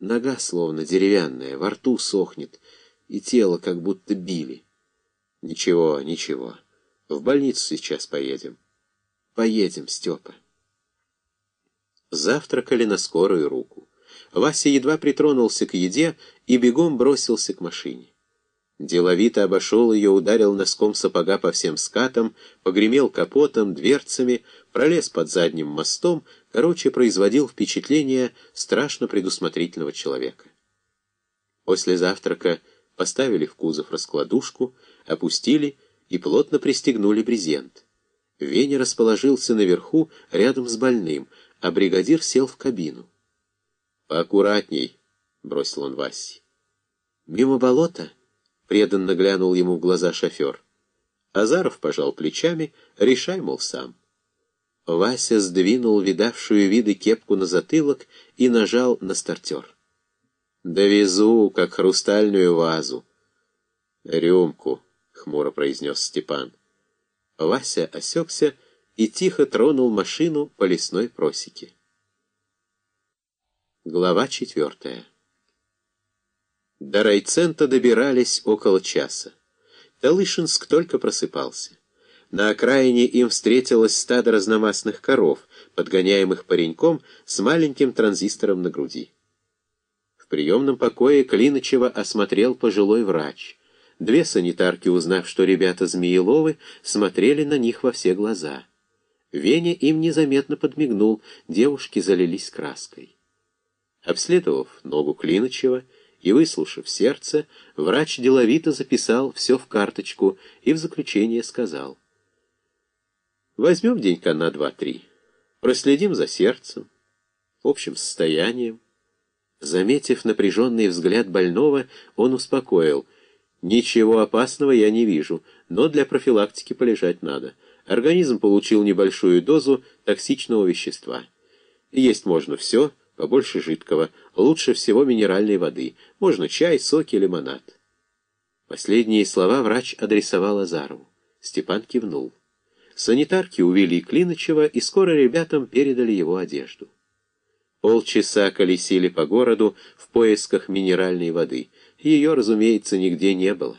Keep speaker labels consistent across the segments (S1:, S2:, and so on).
S1: Нога словно деревянная, во рту сохнет, и тело как будто били. Ничего, ничего. В больницу сейчас поедем. Поедем, Степа. Завтракали на скорую руку. Вася едва притронулся к еде и бегом бросился к машине. Деловито обошел ее, ударил носком сапога по всем скатам, погремел капотом, дверцами, пролез под задним мостом, короче, производил впечатление страшно предусмотрительного человека. После завтрака поставили в кузов раскладушку, опустили и плотно пристегнули брезент. Веня расположился наверху рядом с больным, а бригадир сел в кабину. «Поаккуратней», — бросил он Васе. «Мимо болота?» Преданно глянул ему в глаза шофер. Азаров пожал плечами, решай, мол, сам. Вася сдвинул видавшую виды кепку на затылок и нажал на стартер. «Довезу, как хрустальную вазу». «Рюмку», — хмуро произнес Степан. Вася осекся и тихо тронул машину по лесной просеке. Глава четвертая до райцента добирались около часа. Талышинск только просыпался. На окраине им встретилось стадо разномастных коров, подгоняемых пареньком с маленьким транзистором на груди. В приемном покое Клинычева осмотрел пожилой врач. Две санитарки, узнав, что ребята Змееловы, смотрели на них во все глаза. Веня им незаметно подмигнул, девушки залились краской. Обследовав ногу Клинычева, и, выслушав сердце, врач деловито записал все в карточку и в заключение сказал. Возьмем денька на два-три, проследим за сердцем, общим состоянием. Заметив напряженный взгляд больного, он успокоил. «Ничего опасного я не вижу, но для профилактики полежать надо. Организм получил небольшую дозу токсичного вещества. Есть можно все, побольше жидкого, лучше всего минеральной воды, можно чай, соки, лимонад. Последние слова врач адресовал Азарову. Степан кивнул. Санитарки увели Клинычева, и скоро ребятам передали его одежду. Полчаса колесили по городу в поисках минеральной воды. Ее, разумеется, нигде не было.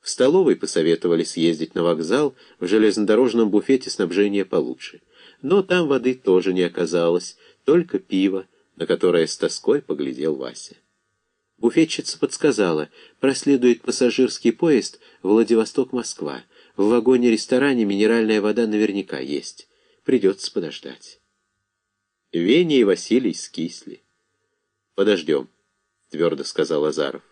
S1: В столовой посоветовали съездить на вокзал, в железнодорожном буфете снабжение получше. Но там воды тоже не оказалось, только пиво, на которое с тоской поглядел Вася. Буфетчица подсказала, проследует пассажирский поезд Владивосток-Москва. В вагоне-ресторане минеральная вода наверняка есть. Придется подождать. Веня и Василий скисли. «Подождем», — твердо сказал Азаров.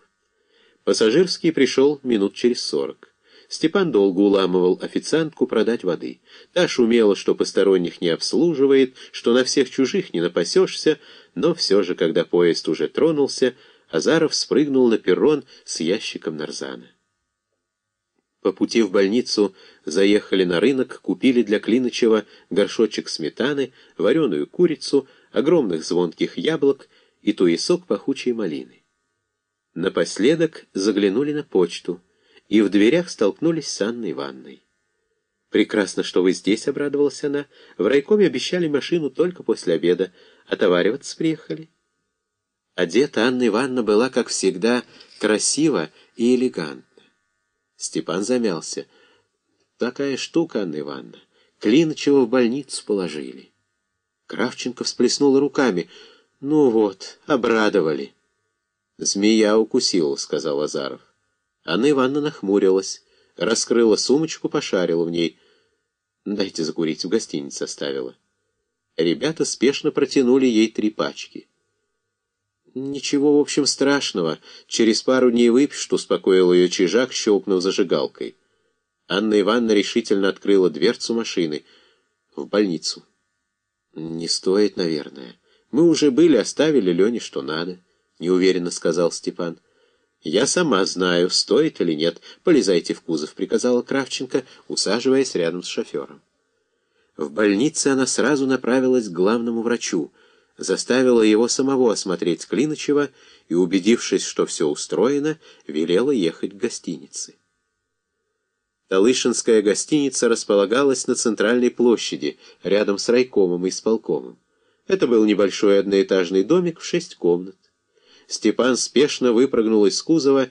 S1: Пассажирский пришел минут через сорок. Степан долго уламывал официантку продать воды. Та шумела, что посторонних не обслуживает, что на всех чужих не напасешься, но все же, когда поезд уже тронулся, Азаров спрыгнул на перрон с ящиком нарзана. По пути в больницу заехали на рынок, купили для Клинычева горшочек сметаны, вареную курицу, огромных звонких яблок и туесок пахучей малины. Напоследок заглянули на почту — и в дверях столкнулись с Анной Ивановной. «Прекрасно, что вы здесь», — обрадовалась она. «В райкоме обещали машину только после обеда. Отовариваться приехали». Одета Анна Ивановна была, как всегда, красиво и элегантна. Степан замялся. «Такая штука, Анна Ивановна. Клиночева в больницу положили». Кравченко всплеснула руками. «Ну вот, обрадовали». «Змея укусила», — сказал Азаров. Анна Ивановна нахмурилась, раскрыла сумочку, пошарила в ней. «Дайте закурить, в гостинице оставила». Ребята спешно протянули ей три пачки. «Ничего, в общем, страшного. Через пару дней выпьешь», — успокоил ее чижак, щелкнув зажигалкой. Анна Ивановна решительно открыла дверцу машины. «В больницу». «Не стоит, наверное. Мы уже были, оставили Лене, что надо», — неуверенно сказал Степан. «Я сама знаю, стоит или нет. Полезайте в кузов», — приказала Кравченко, усаживаясь рядом с шофером. В больнице она сразу направилась к главному врачу, заставила его самого осмотреть Клиночева и, убедившись, что все устроено, велела ехать к гостинице. Талышинская гостиница располагалась на центральной площади, рядом с райкомом и исполкомом. Это был небольшой одноэтажный домик в шесть комнат. Степан спешно выпрыгнул из кузова